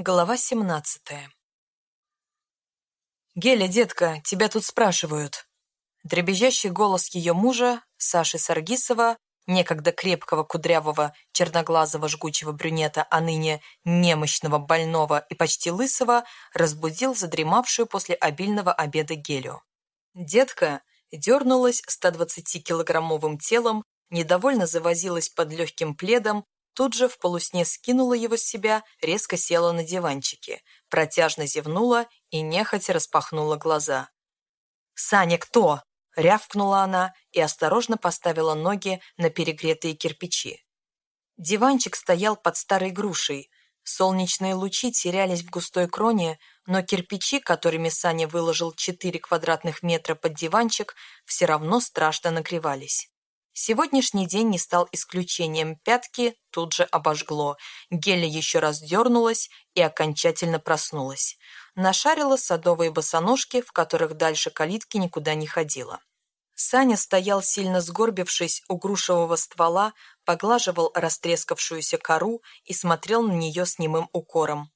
Глава семнадцатая «Геля, детка, тебя тут спрашивают». Дребезжащий голос ее мужа, Саши Саргисова, некогда крепкого, кудрявого, черноглазого, жгучего брюнета, а ныне немощного, больного и почти лысого, разбудил задремавшую после обильного обеда Гелю. Детка дернулась 120-килограммовым телом, недовольно завозилась под легким пледом, Тут же в полусне скинула его с себя, резко села на диванчике, протяжно зевнула и нехотя распахнула глаза. «Саня, кто?» — рявкнула она и осторожно поставила ноги на перегретые кирпичи. Диванчик стоял под старой грушей. Солнечные лучи терялись в густой кроне, но кирпичи, которыми Саня выложил 4 квадратных метра под диванчик, все равно страшно нагревались. Сегодняшний день не стал исключением. Пятки тут же обожгло. Геля еще раз дернулась и окончательно проснулась. Нашарила садовые босоножки, в которых дальше калитки никуда не ходила. Саня стоял, сильно сгорбившись у грушевого ствола, поглаживал растрескавшуюся кору и смотрел на нее с немым укором.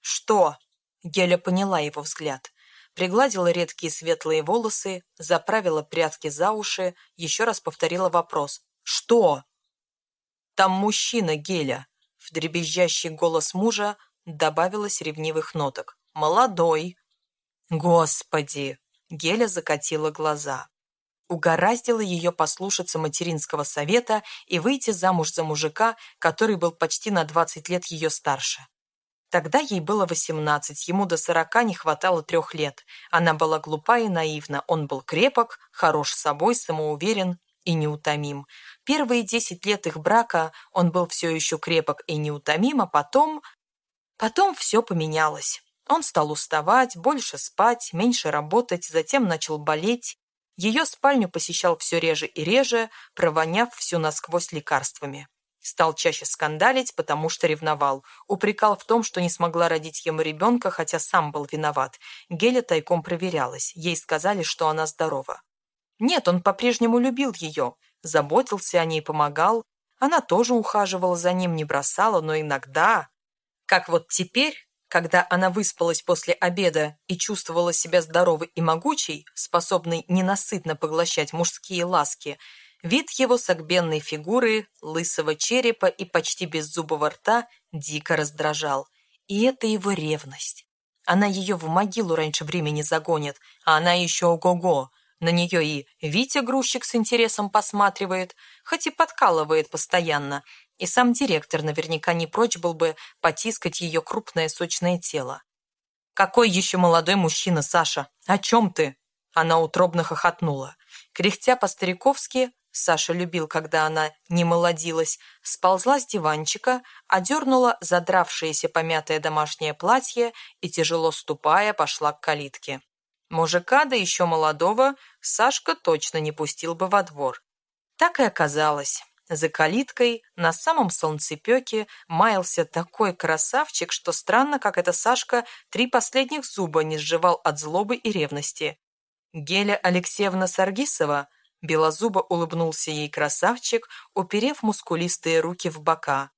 «Что?» — Геля поняла его взгляд пригладила редкие светлые волосы, заправила прятки за уши, еще раз повторила вопрос. «Что?» «Там мужчина, Геля!» В дребезжащий голос мужа добавилось ревнивых ноток. «Молодой!» «Господи!» Геля закатила глаза. Угораздило ее послушаться материнского совета и выйти замуж за мужика, который был почти на двадцать лет ее старше. Тогда ей было восемнадцать, ему до сорока не хватало трех лет. Она была глупа и наивна, он был крепок, хорош собой, самоуверен и неутомим. Первые десять лет их брака он был все еще крепок и неутомим, а потом... Потом все поменялось. Он стал уставать, больше спать, меньше работать, затем начал болеть. Ее спальню посещал все реже и реже, провоняв всю насквозь лекарствами. Стал чаще скандалить, потому что ревновал. Упрекал в том, что не смогла родить ему ребенка, хотя сам был виноват. Геля тайком проверялась. Ей сказали, что она здорова. Нет, он по-прежнему любил ее. Заботился о ней, помогал. Она тоже ухаживала за ним, не бросала, но иногда... Как вот теперь, когда она выспалась после обеда и чувствовала себя здоровой и могучей, способной ненасытно поглощать мужские ласки, Вид его согбенной фигуры, лысого черепа и почти беззубого рта дико раздражал. И это его ревность. Она ее в могилу раньше времени загонит, а она еще ого-го. На нее и Витя-грузчик с интересом посматривает, хоть и подкалывает постоянно. И сам директор наверняка не прочь был бы потискать ее крупное сочное тело. «Какой еще молодой мужчина, Саша? О чем ты?» Она утробно хохотнула. Кряхтя по-стариковски, Саша любил, когда она не молодилась, сползла с диванчика, одернула задравшееся помятое домашнее платье и, тяжело ступая, пошла к калитке. Мужика, да еще молодого, Сашка точно не пустил бы во двор. Так и оказалось. За калиткой на самом солнцепеке маялся такой красавчик, что странно, как эта Сашка три последних зуба не сживал от злобы и ревности. Геля Алексеевна Саргисова Белозубо улыбнулся ей красавчик, уперев мускулистые руки в бока.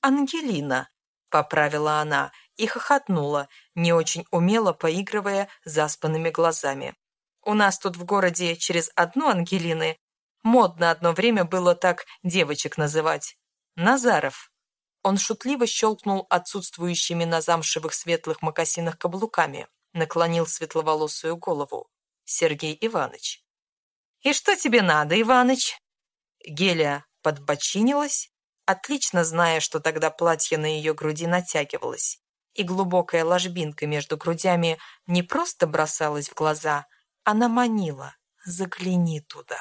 «Ангелина!» — поправила она и хохотнула, не очень умело поигрывая заспанными глазами. «У нас тут в городе через одну Ангелины модно одно время было так девочек называть. Назаров!» Он шутливо щелкнул отсутствующими на замшевых светлых мокасинах каблуками, наклонил светловолосую голову. «Сергей Иванович». «И что тебе надо, Иваныч?» Геля подбочинилась, отлично зная, что тогда платье на ее груди натягивалось, и глубокая ложбинка между грудями не просто бросалась в глаза, она манила «загляни туда».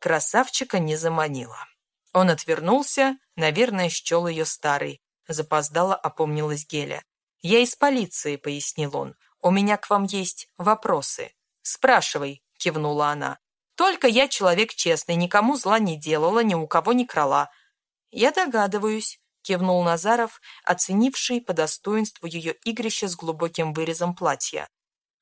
Красавчика не заманила. Он отвернулся, наверное, счел ее старой. Запоздала, опомнилась Геля. «Я из полиции», — пояснил он. «У меня к вам есть вопросы». «Спрашивай», — кивнула она. Только я человек честный, никому зла не делала, ни у кого не крала. Я догадываюсь, кивнул Назаров, оценивший по достоинству ее игрище с глубоким вырезом платья.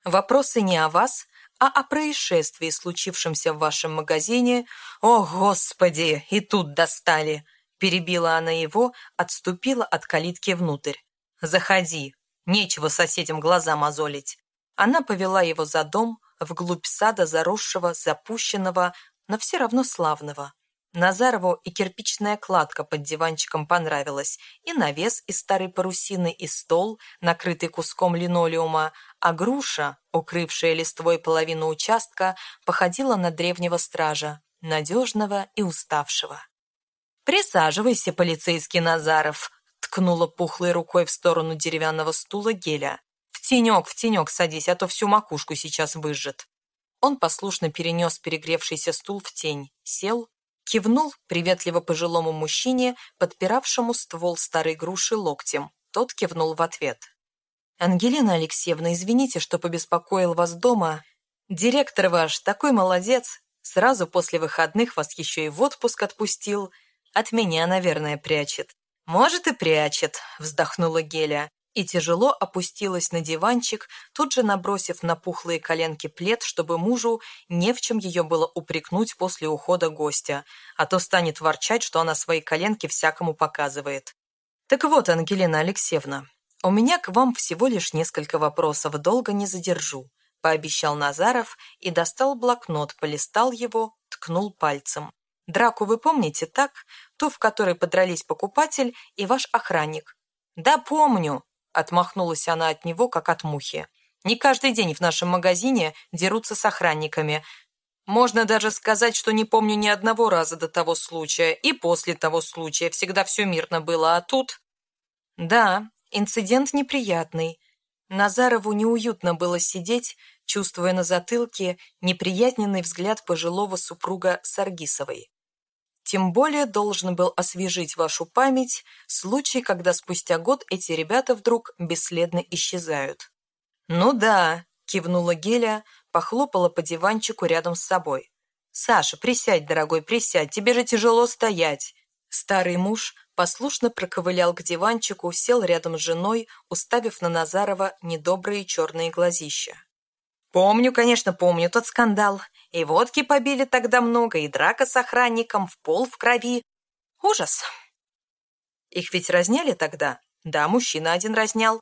Вопросы не о вас, а о происшествии, случившемся в вашем магазине. О, Господи, и тут достали! Перебила она его, отступила от калитки внутрь. Заходи. Нечего соседям глаза мозолить. Она повела его за дом, вглубь сада, заросшего, запущенного, но все равно славного. Назарову и кирпичная кладка под диванчиком понравилась, и навес из старой парусины, и стол, накрытый куском линолеума, а груша, укрывшая листвой половину участка, походила на древнего стража, надежного и уставшего. «Присаживайся, полицейский Назаров», — ткнула пухлой рукой в сторону деревянного стула Геля. «В тенек, в тенек садись, а то всю макушку сейчас выжжет». Он послушно перенес перегревшийся стул в тень, сел, Кивнул приветливо пожилому мужчине, подпиравшему ствол старой груши локтем. Тот кивнул в ответ. «Ангелина Алексеевна, извините, что побеспокоил вас дома. Директор ваш такой молодец. Сразу после выходных вас еще и в отпуск отпустил. От меня, наверное, прячет». «Может, и прячет», — вздохнула Геля и тяжело опустилась на диванчик, тут же набросив на пухлые коленки плед, чтобы мужу не в чем ее было упрекнуть после ухода гостя, а то станет ворчать, что она свои коленки всякому показывает. «Так вот, Ангелина Алексеевна, у меня к вам всего лишь несколько вопросов, долго не задержу», пообещал Назаров и достал блокнот, полистал его, ткнул пальцем. «Драку вы помните, так? Ту, в которой подрались покупатель и ваш охранник». «Да помню», Отмахнулась она от него, как от мухи. Не каждый день в нашем магазине дерутся с охранниками. Можно даже сказать, что не помню ни одного раза до того случая, и после того случая всегда все мирно было, а тут... Да, инцидент неприятный. Назарову неуютно было сидеть, чувствуя на затылке неприятненный взгляд пожилого супруга Саргисовой. Тем более должен был освежить вашу память случай, когда спустя год эти ребята вдруг бесследно исчезают. «Ну да», — кивнула Геля, похлопала по диванчику рядом с собой. «Саша, присядь, дорогой, присядь, тебе же тяжело стоять». Старый муж послушно проковылял к диванчику, сел рядом с женой, уставив на Назарова недобрые черные глазища. «Помню, конечно, помню тот скандал. И водки побили тогда много, и драка с охранником, в пол в крови. Ужас. Их ведь разняли тогда? Да, мужчина один разнял.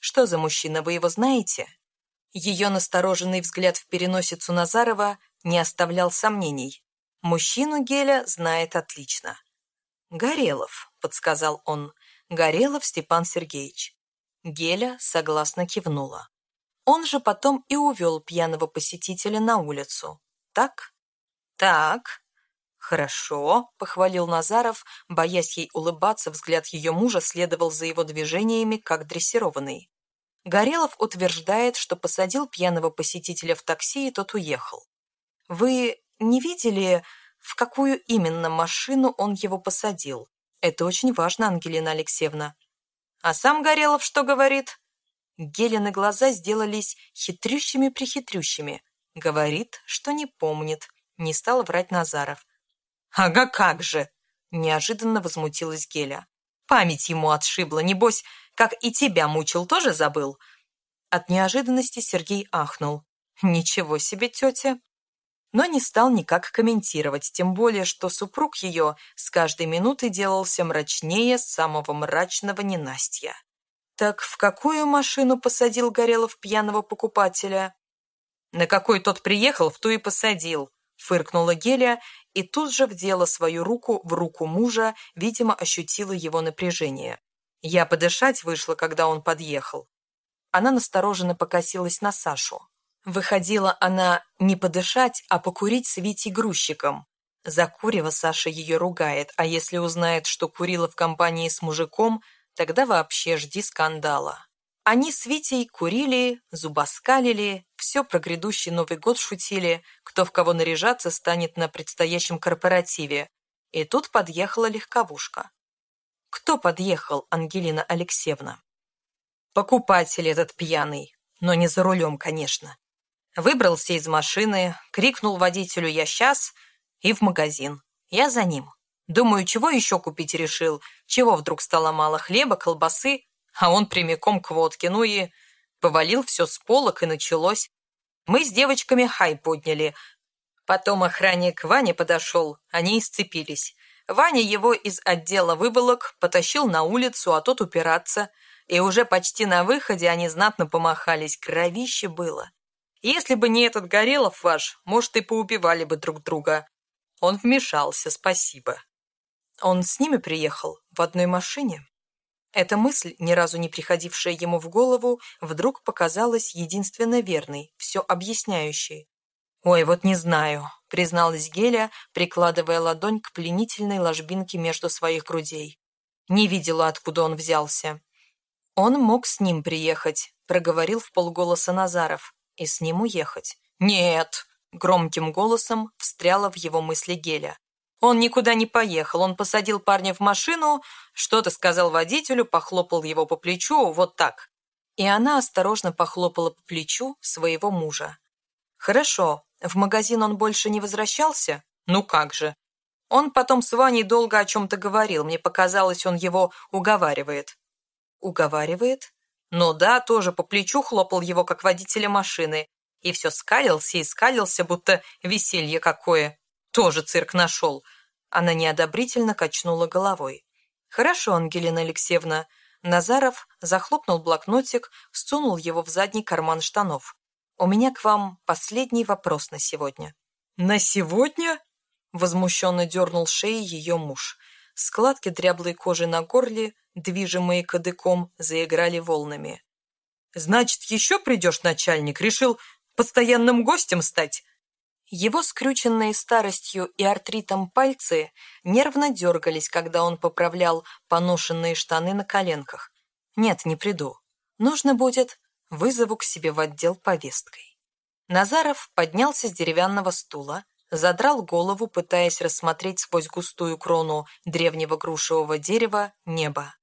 Что за мужчина, вы его знаете? Ее настороженный взгляд в переносицу Назарова не оставлял сомнений. Мужчину Геля знает отлично. «Горелов», — подсказал он. «Горелов Степан Сергеевич». Геля согласно кивнула. Он же потом и увел пьяного посетителя на улицу. Так? Так. Хорошо, похвалил Назаров, боясь ей улыбаться, взгляд ее мужа следовал за его движениями, как дрессированный. Горелов утверждает, что посадил пьяного посетителя в такси, и тот уехал. Вы не видели, в какую именно машину он его посадил? Это очень важно, Ангелина Алексеевна. А сам Горелов что говорит? Гелины глаза сделались хитрющими-прихитрющими. Говорит, что не помнит. Не стал врать Назаров. «Ага, как же!» Неожиданно возмутилась Геля. «Память ему отшибла. Небось, как и тебя мучил, тоже забыл?» От неожиданности Сергей ахнул. «Ничего себе, тетя!» но не стал никак комментировать, тем более, что супруг ее с каждой минутой делался мрачнее самого мрачного ненастья. Так в какую машину посадил Горелов пьяного покупателя? На какой тот приехал, в ту и посадил, фыркнула Геля и тут же вдела свою руку в руку мужа, видимо, ощутила его напряжение. Я подышать вышла, когда он подъехал. Она настороженно покосилась на Сашу. Выходила она не подышать, а покурить с Витей грузчиком. За курево Саша ее ругает, а если узнает, что курила в компании с мужиком, Тогда вообще жди скандала. Они с Витей курили, зубоскалили, все про грядущий Новый год шутили, кто в кого наряжаться станет на предстоящем корпоративе. И тут подъехала легковушка. Кто подъехал, Ангелина Алексеевна? Покупатель этот пьяный, но не за рулем, конечно. Выбрался из машины, крикнул водителю «Я сейчас!» и в магазин. Я за ним. Думаю, чего еще купить решил? Чего вдруг стало мало хлеба, колбасы? А он прямиком к водке. Ну и повалил все с полок, и началось. Мы с девочками хай подняли. Потом охранник Ваня подошел, они исцепились. Ваня его из отдела выволок потащил на улицу, а тот упираться. И уже почти на выходе они знатно помахались, кровище было. Если бы не этот Горелов ваш, может, и поубивали бы друг друга. Он вмешался, спасибо. Он с ними приехал в одной машине. Эта мысль, ни разу не приходившая ему в голову, вдруг показалась единственно верной, все объясняющей. «Ой, вот не знаю», — призналась Геля, прикладывая ладонь к пленительной ложбинке между своих грудей. Не видела, откуда он взялся. «Он мог с ним приехать», — проговорил в полголоса Назаров, — «и с ним уехать». «Нет», — громким голосом встряла в его мысли Геля. Он никуда не поехал, он посадил парня в машину, что-то сказал водителю, похлопал его по плечу, вот так. И она осторожно похлопала по плечу своего мужа. «Хорошо, в магазин он больше не возвращался? Ну как же. Он потом с Ваней долго о чем-то говорил, мне показалось, он его уговаривает». «Уговаривает?» «Ну да, тоже по плечу хлопал его, как водителя машины, и все скалился и скалился, будто веселье какое. Тоже цирк нашел. Она неодобрительно качнула головой. «Хорошо, Ангелина Алексеевна». Назаров захлопнул блокнотик, сунул его в задний карман штанов. «У меня к вам последний вопрос на сегодня». «На сегодня?» Возмущенно дернул шеи ее муж. Складки дряблой кожи на горле, движимые кадыком, заиграли волнами. «Значит, еще придешь, начальник? Решил постоянным гостем стать?» Его скрюченные старостью и артритом пальцы нервно дергались, когда он поправлял поношенные штаны на коленках. «Нет, не приду. Нужно будет, вызову к себе в отдел повесткой». Назаров поднялся с деревянного стула, задрал голову, пытаясь рассмотреть сквозь густую крону древнего грушевого дерева небо.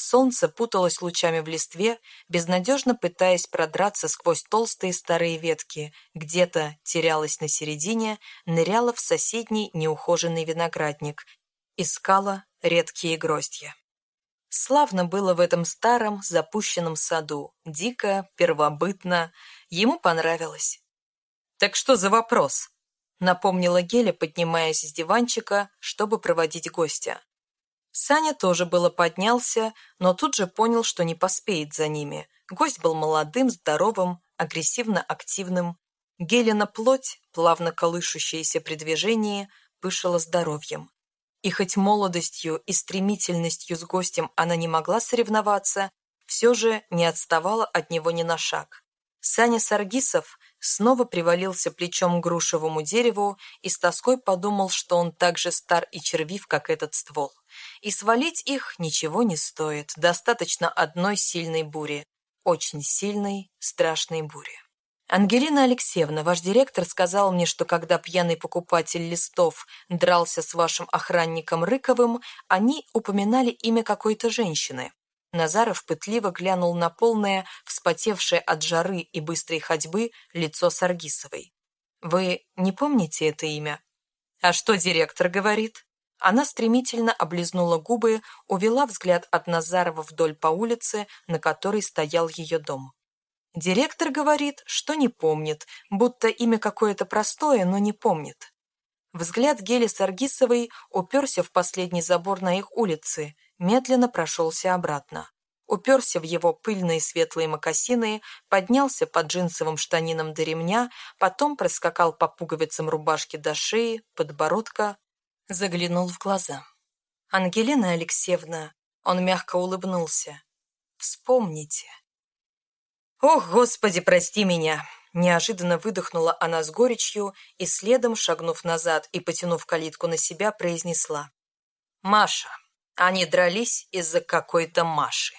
Солнце путалось лучами в листве, безнадежно пытаясь продраться сквозь толстые старые ветки, где-то терялось на середине, ныряло в соседний неухоженный виноградник, искала редкие гроздья. Славно было в этом старом запущенном саду, дико, первобытно, ему понравилось. «Так что за вопрос?» — напомнила Геля, поднимаясь с диванчика, чтобы проводить гостя. Саня тоже было поднялся, но тут же понял, что не поспеет за ними. Гость был молодым, здоровым, агрессивно-активным. Гелена плоть, плавно колышущаяся при движении, пышала здоровьем. И хоть молодостью и стремительностью с гостем она не могла соревноваться, все же не отставала от него ни на шаг. Саня Саргисов снова привалился плечом к грушевому дереву и с тоской подумал, что он так же стар и червив, как этот ствол и свалить их ничего не стоит, достаточно одной сильной бури, очень сильной, страшной бури. Ангелина Алексеевна, ваш директор сказал мне, что когда пьяный покупатель листов дрался с вашим охранником Рыковым, они упоминали имя какой-то женщины. Назаров пытливо глянул на полное, вспотевшее от жары и быстрой ходьбы лицо Саргисовой. «Вы не помните это имя?» «А что директор говорит?» Она стремительно облизнула губы, увела взгляд от Назарова вдоль по улице, на которой стоял ее дом. Директор говорит, что не помнит, будто имя какое-то простое, но не помнит. Взгляд Гели Саргисовой уперся в последний забор на их улице, медленно прошелся обратно. Уперся в его пыльные светлые мокасины, поднялся под джинсовым штанином до ремня, потом проскакал по пуговицам рубашки до шеи, подбородка, заглянул в глаза. «Ангелина Алексеевна», он мягко улыбнулся, «вспомните». «Ох, Господи, прости меня!» Неожиданно выдохнула она с горечью и следом, шагнув назад и потянув калитку на себя, произнесла. «Маша, они дрались из-за какой-то Маши».